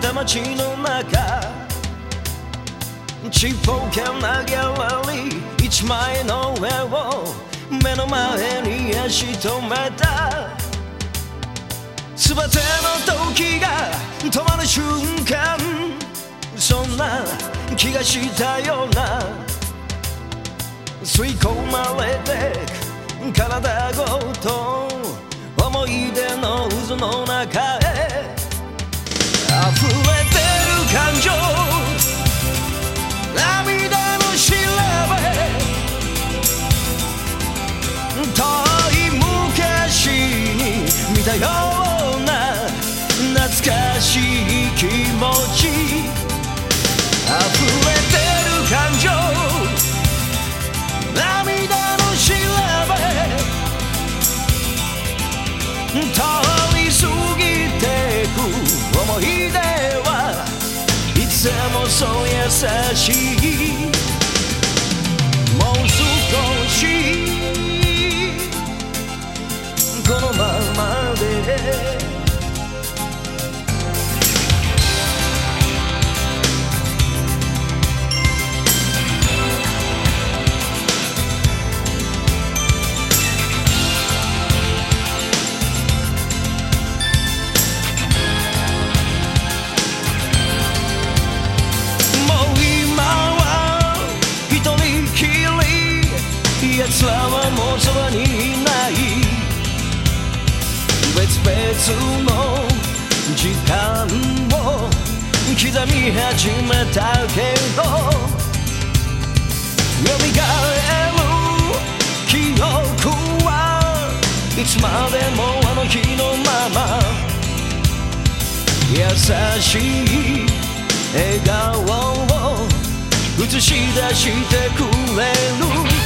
街の中。ちっぽけなギャラリー。一枚の上を目の前に足止めた。全ての時が止まる瞬間。そんな気がしたような。吸い込まれて体ごと思い出の渦の中へ。溢れてる感情。涙の調べ。遠い昔に見たような懐かしい気持ち。溢れそう優しい奴らはもうそばにいない別々の時間を刻み始めたけど蘇る記憶はいつまでもあの日のまま優しい笑顔を映し出してくれる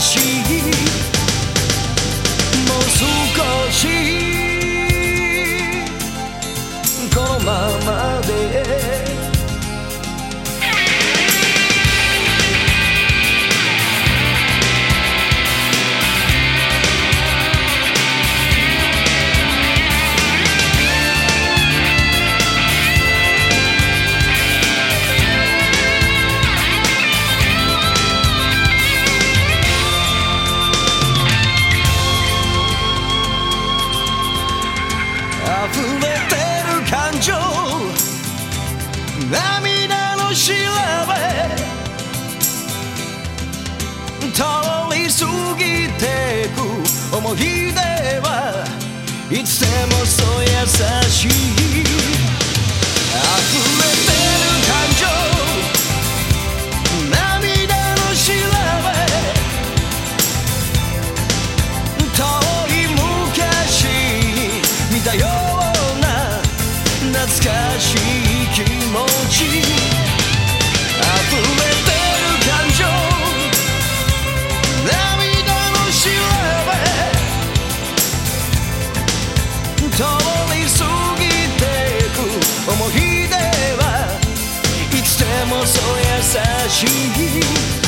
しい涙の調べ通り過ぎてく。思い出はいつでもそう優しい。思